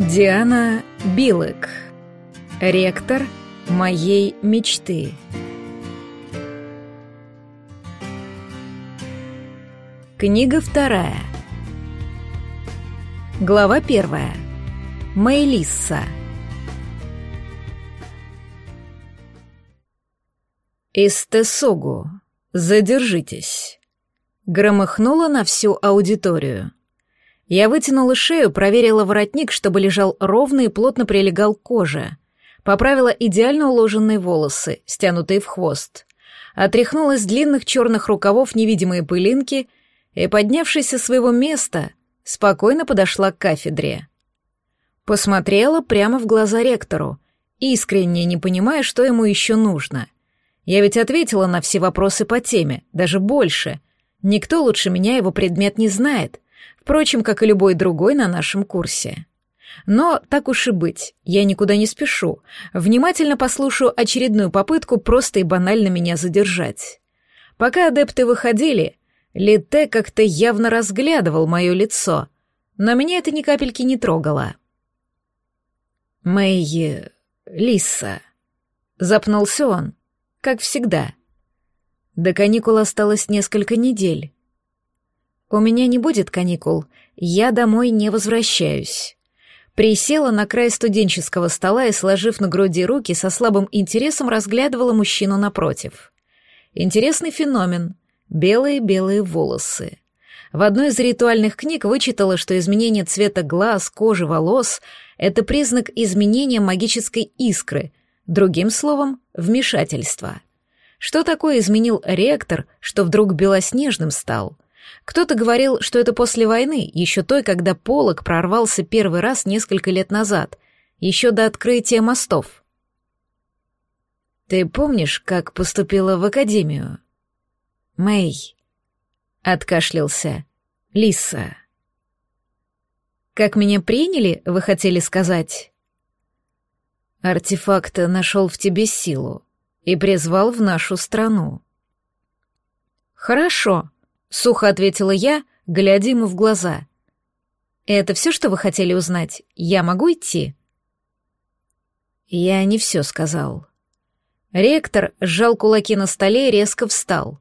Диана Билык. Ректор моей мечты. Книга вторая. Глава первая. Мэйлисса. «Истесогу, задержитесь!» Громыхнула на всю аудиторию. Я вытянула шею, проверила воротник, чтобы лежал ровно и плотно прилегал к коже. Поправила идеально уложенные волосы, стянутые в хвост. Отряхнула с длинных черных рукавов невидимые пылинки и, поднявшись со своего места, спокойно подошла к кафедре. Посмотрела прямо в глаза ректору, искренне не понимая, что ему еще нужно. Я ведь ответила на все вопросы по теме, даже больше. Никто лучше меня его предмет не знает — Впрочем, как и любой другой на нашем курсе. Но так уж и быть, я никуда не спешу. Внимательно послушаю очередную попытку просто и банально меня задержать. Пока адепты выходили, Лите как-то явно разглядывал мое лицо, но меня это ни капельки не трогало. «Мэй... Лиса...» — запнулся он, как всегда. До каникул осталось несколько недель. «У меня не будет каникул, я домой не возвращаюсь». Присела на край студенческого стола и, сложив на груди руки, со слабым интересом разглядывала мужчину напротив. Интересный феномен — белые-белые волосы. В одной из ритуальных книг вычитала, что изменение цвета глаз, кожи, волос — это признак изменения магической искры, другим словом — вмешательства. Что такое изменил ректор, что вдруг белоснежным стал? Кто-то говорил, что это после войны, еще той, когда полог прорвался первый раз несколько лет назад, еще до открытия мостов. «Ты помнишь, как поступила в академию?» «Мэй», — откашлялся, — «Лиса». «Как меня приняли, вы хотели сказать?» «Артефакт нашел в тебе силу и призвал в нашу страну». «Хорошо», Сухо ответила я, глядя ему в глаза. «Это все, что вы хотели узнать? Я могу идти?» Я не все сказал. Ректор сжал кулаки на столе и резко встал.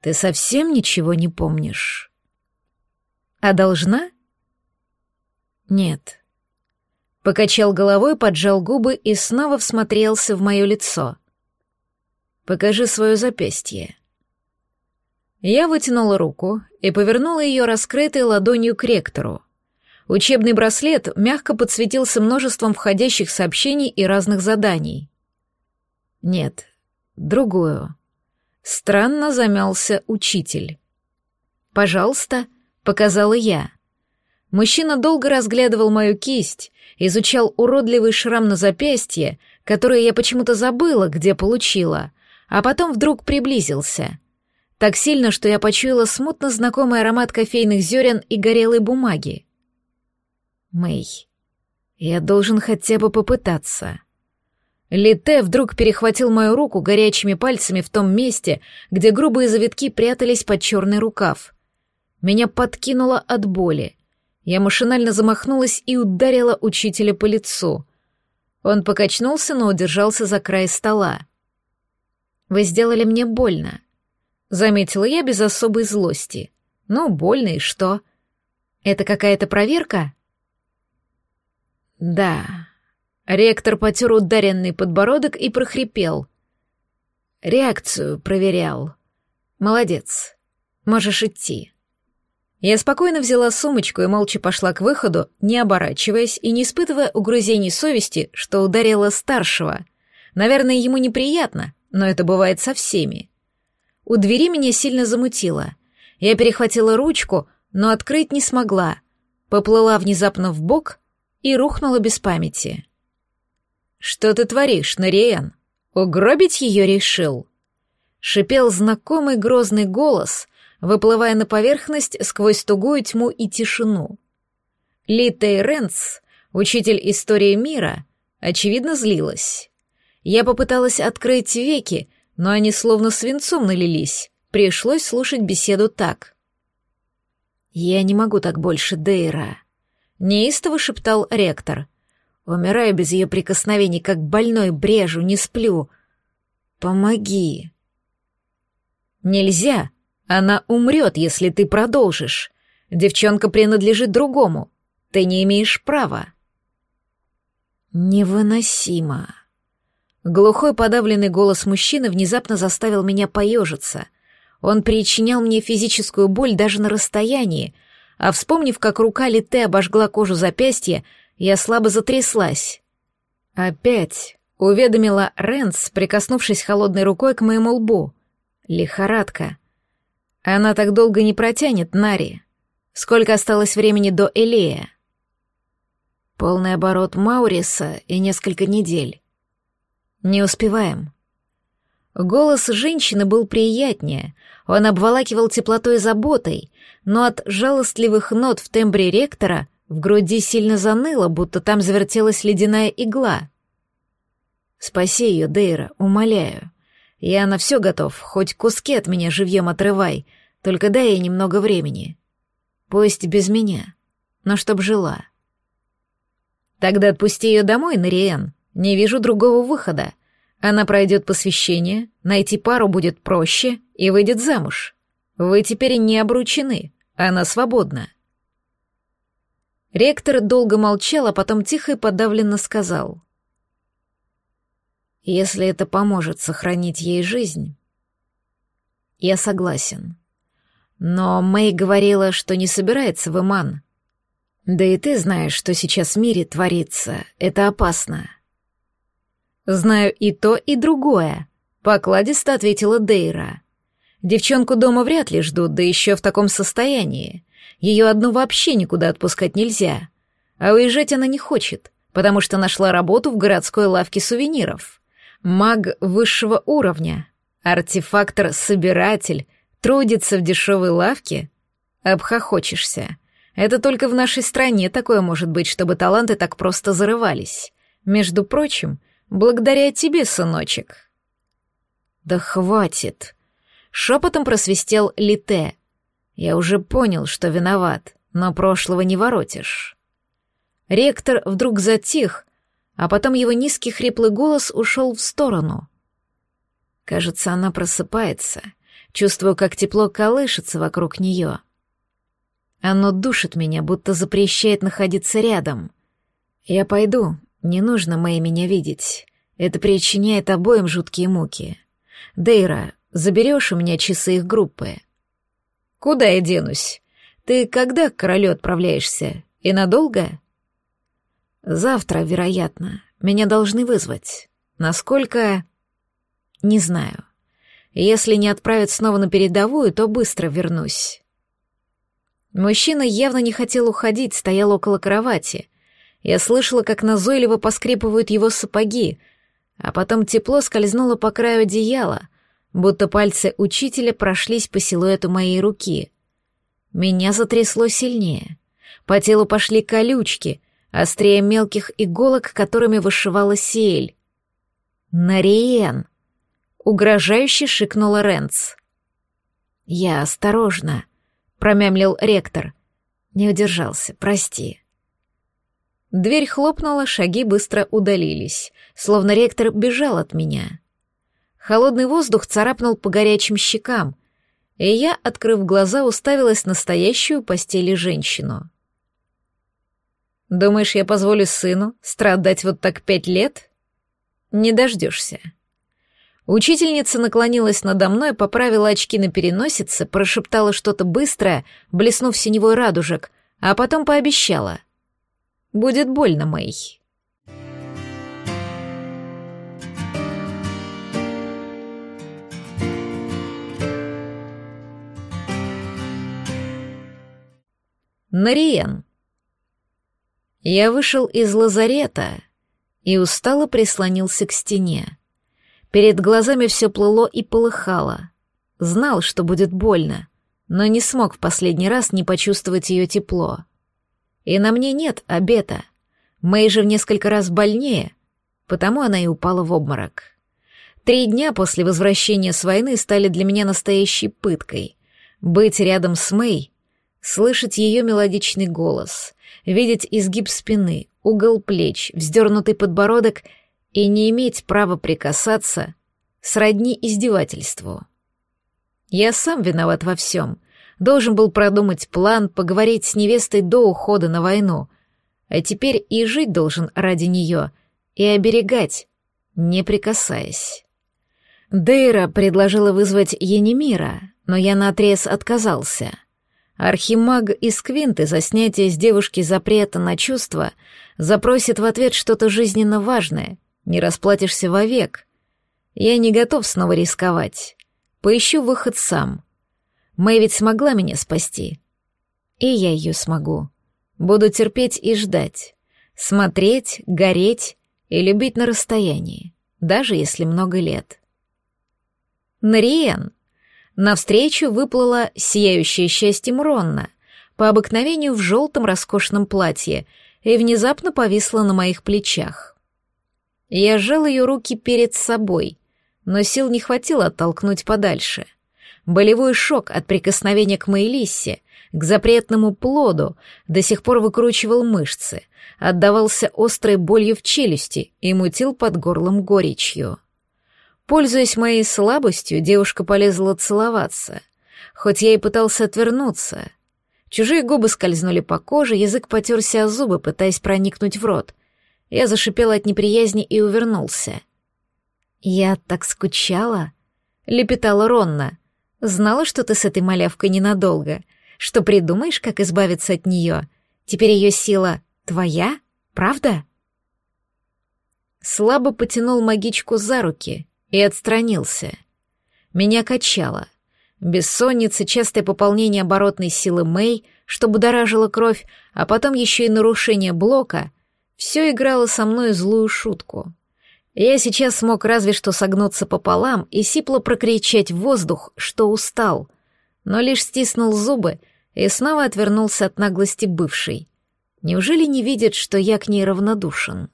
«Ты совсем ничего не помнишь?» «А должна?» «Нет». Покачал головой, поджал губы и снова всмотрелся в мое лицо. «Покажи свое запястье». Я вытянула руку и повернула ее раскрытой ладонью к ректору. Учебный браслет мягко подсветился множеством входящих сообщений и разных заданий. Нет, другую. Странно замялся учитель. «Пожалуйста», — показала я. Мужчина долго разглядывал мою кисть, изучал уродливый шрам на запястье, который я почему-то забыла, где получила, а потом вдруг приблизился — так сильно, что я почуяла смутно знакомый аромат кофейных зерен и горелой бумаги. Мэй, я должен хотя бы попытаться. Лите вдруг перехватил мою руку горячими пальцами в том месте, где грубые завитки прятались под черный рукав. Меня подкинуло от боли. Я машинально замахнулась и ударила учителя по лицу. Он покачнулся, но удержался за край стола. «Вы сделали мне больно», Заметила я без особой злости. Ну, больно и что? Это какая-то проверка? Да. Ректор потер ударенный подбородок и прохрипел. Реакцию проверял. Молодец. Можешь идти. Я спокойно взяла сумочку и молча пошла к выходу, не оборачиваясь и не испытывая угрызений совести, что ударила старшего. Наверное, ему неприятно, но это бывает со всеми. У двери меня сильно замутило. Я перехватила ручку, но открыть не смогла. Поплыла внезапно в бок и рухнула без памяти. «Что ты творишь, Нариен? Угробить ее решил?» Шипел знакомый грозный голос, выплывая на поверхность сквозь тугую тьму и тишину. Литей Ренц, учитель истории мира, очевидно злилась. Я попыталась открыть веки, но они словно свинцом налились. Пришлось слушать беседу так. «Я не могу так больше, Дейра. — неистово шептал ректор. «Умираю без ее прикосновений, как больной брежу, не сплю. Помоги!» «Нельзя! Она умрет, если ты продолжишь. Девчонка принадлежит другому. Ты не имеешь права». «Невыносимо!» Глухой подавленный голос мужчины внезапно заставил меня поежиться. Он причинял мне физическую боль даже на расстоянии, а вспомнив, как рука Лите обожгла кожу запястья, я слабо затряслась. Опять уведомила Ренс, прикоснувшись холодной рукой к моему лбу. Лихорадка. Она так долго не протянет, Нари. Сколько осталось времени до Элея? Полный оборот Мауриса и несколько недель. Не успеваем. Голос женщины был приятнее, он обволакивал теплотой и заботой, но от жалостливых нот в тембре ректора в груди сильно заныло, будто там завертелась ледяная игла. «Спаси ее, Дейра, умоляю. Я на все готов, хоть куски от меня живьем отрывай, только дай ей немного времени. Пусть без меня, но чтоб жила». «Тогда отпусти ее домой, Нариен», не вижу другого выхода. Она пройдет посвящение, найти пару будет проще и выйдет замуж. Вы теперь не обручены, она свободна. Ректор долго молчал, а потом тихо и подавленно сказал. «Если это поможет сохранить ей жизнь, я согласен. Но Мэй говорила, что не собирается в Иман. Да и ты знаешь, что сейчас в мире творится. Это опасно. «Знаю и то, и другое», — покладисто ответила Дейра. «Девчонку дома вряд ли ждут, да еще в таком состоянии. Ее одну вообще никуда отпускать нельзя. А уезжать она не хочет, потому что нашла работу в городской лавке сувениров. Маг высшего уровня, артефактор-собиратель, трудится в дешевой лавке? Обхохочешься. Это только в нашей стране такое может быть, чтобы таланты так просто зарывались. Между прочим, Благодаря тебе, сыночек. Да хватит. Шепотом просвистел Лите. Я уже понял, что виноват, но прошлого не воротишь. Ректор вдруг затих, а потом его низкий хриплый голос ушел в сторону. Кажется, она просыпается. Чувствую, как тепло колышется вокруг нее. Оно душит меня, будто запрещает находиться рядом. Я пойду, не нужно Мэй меня видеть. Это причиняет обоим жуткие муки. Дейра, заберешь у меня часы их группы? Куда я денусь? Ты когда к королю отправляешься? И надолго? Завтра, вероятно. Меня должны вызвать. Насколько... Не знаю. Если не отправят снова на передовую, то быстро вернусь. Мужчина явно не хотел уходить, стоял около кровати — я слышала, как назойливо поскрипывают его сапоги, а потом тепло скользнуло по краю одеяла, будто пальцы учителя прошлись по силуэту моей руки. Меня затрясло сильнее. По телу пошли колючки, острее мелких иголок, которыми вышивала сель. «Нариен!» — угрожающе шикнула Ренц. «Я осторожно», — промямлил ректор. «Не удержался, прости». Дверь хлопнула, шаги быстро удалились, словно ректор бежал от меня. Холодный воздух царапнул по горячим щекам, и я, открыв глаза, уставилась на стоящую постели женщину. «Думаешь, я позволю сыну страдать вот так пять лет?» «Не дождешься». Учительница наклонилась надо мной, поправила очки на переносице, прошептала что-то быстрое, блеснув синевой радужек, а потом пообещала — Будет больно, Мэй. Нариен. Я вышел из лазарета и устало прислонился к стене. Перед глазами все плыло и полыхало. Знал, что будет больно, но не смог в последний раз не почувствовать ее тепло. И на мне нет обета. Мэй же в несколько раз больнее, потому она и упала в обморок. Три дня после возвращения с войны стали для меня настоящей пыткой. Быть рядом с Мэй Слышать ее мелодичный голос, видеть изгиб спины, угол плеч, вздернутый подбородок и не иметь права прикасаться сродни издевательству. Я сам виноват во всем. Должен был продумать план, поговорить с невестой до ухода на войну. А теперь и жить должен ради нее, и оберегать, не прикасаясь. Дейра предложила вызвать Енимира, но я наотрез отказался. Архимаг из Квинты за снятие с девушки запрета на чувства запросит в ответ что-то жизненно важное, не расплатишься вовек. Я не готов снова рисковать. Поищу выход сам. Мэй ведь смогла меня спасти. И я ее смогу. Буду терпеть и ждать. Смотреть, гореть и любить на расстоянии, даже если много лет. Нариен. Навстречу выплыла сияющая счастьем Ронна, по обыкновению в желтом роскошном платье, и внезапно повисла на моих плечах. Я сжал ее руки перед собой, но сил не хватило оттолкнуть подальше. Болевой шок от прикосновения к Мейлиссе, к запретному плоду, до сих пор выкручивал мышцы, отдавался острой болью в челюсти и мутил под горлом горечью. Пользуясь моей слабостью, девушка полезла целоваться, хоть я и пытался отвернуться. Чужие губы скользнули по коже, язык потерся о зубы, пытаясь проникнуть в рот. Я зашипела от неприязни и увернулся. «Я так скучала», — лепетала Ронна. «Знала, что ты с этой малявкой ненадолго, что придумаешь, как избавиться от нее. Теперь ее сила твоя, правда?» Слабо потянул магичку за руки, и отстранился. Меня качало. Бессонница, частое пополнение оборотной силы Мэй, что будоражило кровь, а потом еще и нарушение блока, все играло со мной злую шутку. Я сейчас смог разве что согнуться пополам и сипло прокричать в воздух, что устал, но лишь стиснул зубы и снова отвернулся от наглости бывшей. Неужели не видит, что я к ней равнодушен?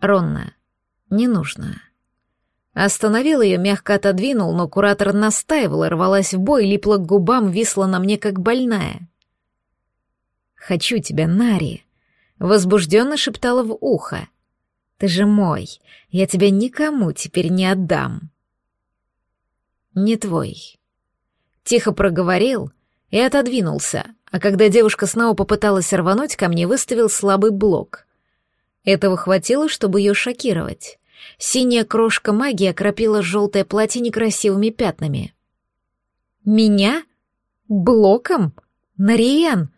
Ронна, не нужно. Остановил ее, мягко отодвинул, но куратор настаивала, рвалась в бой, липла к губам, висла на мне, как больная. «Хочу тебя, Нари», — возбужденно шептала в ухо. «Ты же мой, я тебя никому теперь не отдам». «Не твой». Тихо проговорил и отодвинулся, а когда девушка снова попыталась рвануть ко мне, выставил слабый блок. Этого хватило, чтобы ее шокировать. Синяя крошка магии окропила желтое платье некрасивыми пятнами. «Меня? Блоком? Нариен?»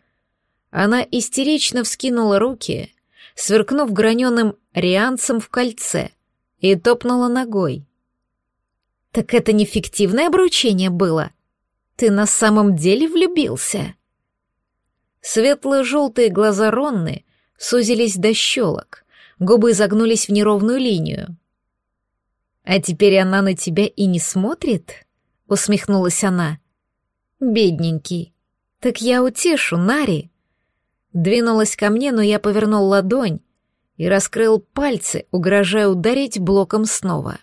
Она истерично вскинула руки, сверкнув граненым рианцем в кольце, и топнула ногой. «Так это не фиктивное обручение было? Ты на самом деле влюбился?» Светло-желтые глаза Ронны сузились до щелок, губы загнулись в неровную линию. «А теперь она на тебя и не смотрит?» — усмехнулась она. «Бедненький. Так я утешу, Нари». Двинулась ко мне, но я повернул ладонь и раскрыл пальцы, угрожая ударить блоком снова.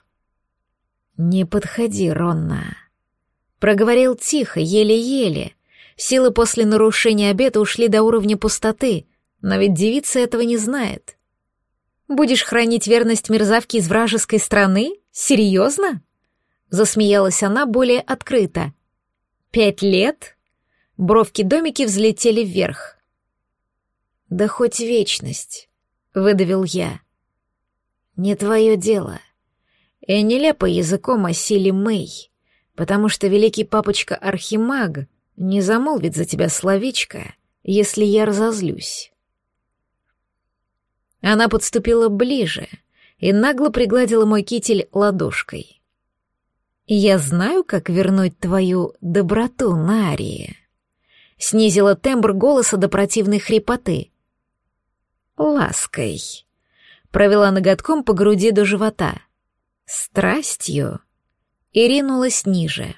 «Не подходи, Ронна», — проговорил тихо, еле-еле. Силы после нарушения обета ушли до уровня пустоты, но ведь девица этого не знает. Будешь хранить верность мерзавке из вражеской страны? Серьезно?» Засмеялась она более открыто. «Пять лет?» Бровки-домики взлетели вверх. «Да хоть вечность», — выдавил я. «Не твое дело. И не ляпай языком о силе Мэй, потому что великий папочка Архимаг не замолвит за тебя словечко, если я разозлюсь». Она подступила ближе и нагло пригладила мой китель ладошкой. «Я знаю, как вернуть твою доброту, Нария», — снизила тембр голоса до противной хрипоты. «Лаской», — провела ноготком по груди до живота. «Страстью», и ринулась ниже.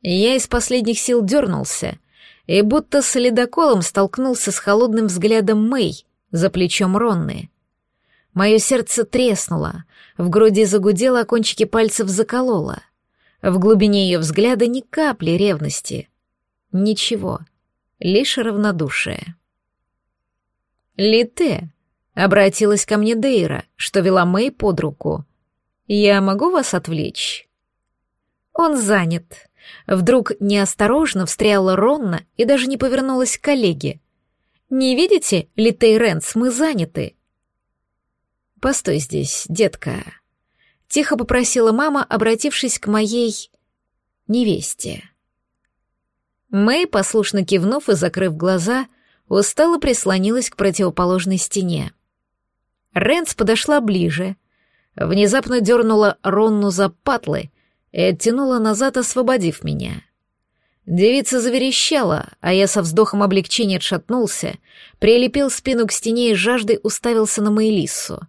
Я из последних сил дернулся и будто с ледоколом столкнулся с холодным взглядом Мэй, за плечом Ронны. Мое сердце треснуло, в груди загудело, а кончики пальцев закололо. В глубине ее взгляда ни капли ревности. Ничего, лишь равнодушие. «Лите», — обратилась ко мне Дейра, что вела Мэй под руку. «Я могу вас отвлечь?» «Он занят». Вдруг неосторожно встряла Ронна и даже не повернулась к коллеге. «Не видите, Литей Ренс, мы заняты». «Постой здесь, детка», — тихо попросила мама, обратившись к моей невесте. Мэй, послушно кивнув и закрыв глаза, устало прислонилась к противоположной стене. Рэнс подошла ближе, внезапно дернула Ронну за патлы и оттянула назад, освободив меня. Девица заверещала, а я со вздохом облегчения отшатнулся, прилепил спину к стене и жаждой уставился на Мэйлиссу.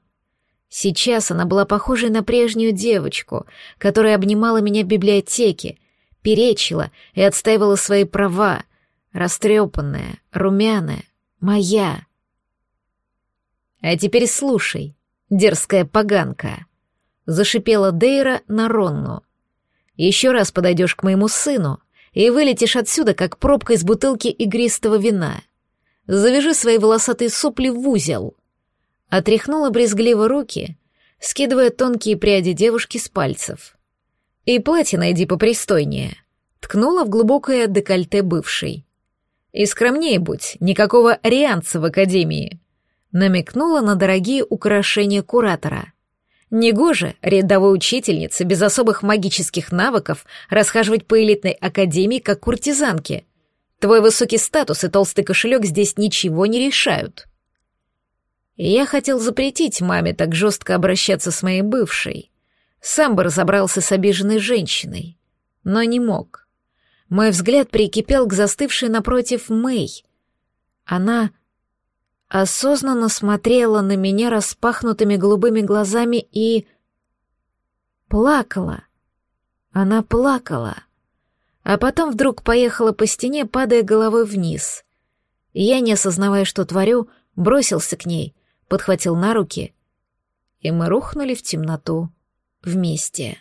Сейчас она была похожей на прежнюю девочку, которая обнимала меня в библиотеке, перечила и отстаивала свои права, растрепанная, румяная, моя. А теперь слушай, дерзкая поганка, зашипела Дейра на Ронну. Еще раз подойдешь к моему сыну и вылетишь отсюда, как пробка из бутылки игристого вина. Завяжи свои волосатые сопли в узел. Отряхнула брезгливо руки, скидывая тонкие пряди девушки с пальцев. И платье найди попристойнее. Ткнула в глубокое декольте бывшей. И скромнее будь, никакого рианца в академии. Намекнула на дорогие украшения куратора. Негоже рядовой учительнице без особых магических навыков расхаживать по элитной академии как куртизанке. Твой высокий статус и толстый кошелек здесь ничего не решают. Я хотел запретить маме так жестко обращаться с моей бывшей, сам бы разобрался с обиженной женщиной, но не мог. Мой взгляд прикипел к застывшей напротив Мэй. Она осознанно смотрела на меня распахнутыми голубыми глазами и... плакала. Она плакала. А потом вдруг поехала по стене, падая головой вниз. Я, не осознавая, что творю, бросился к ней, подхватил на руки, и мы рухнули в темноту вместе.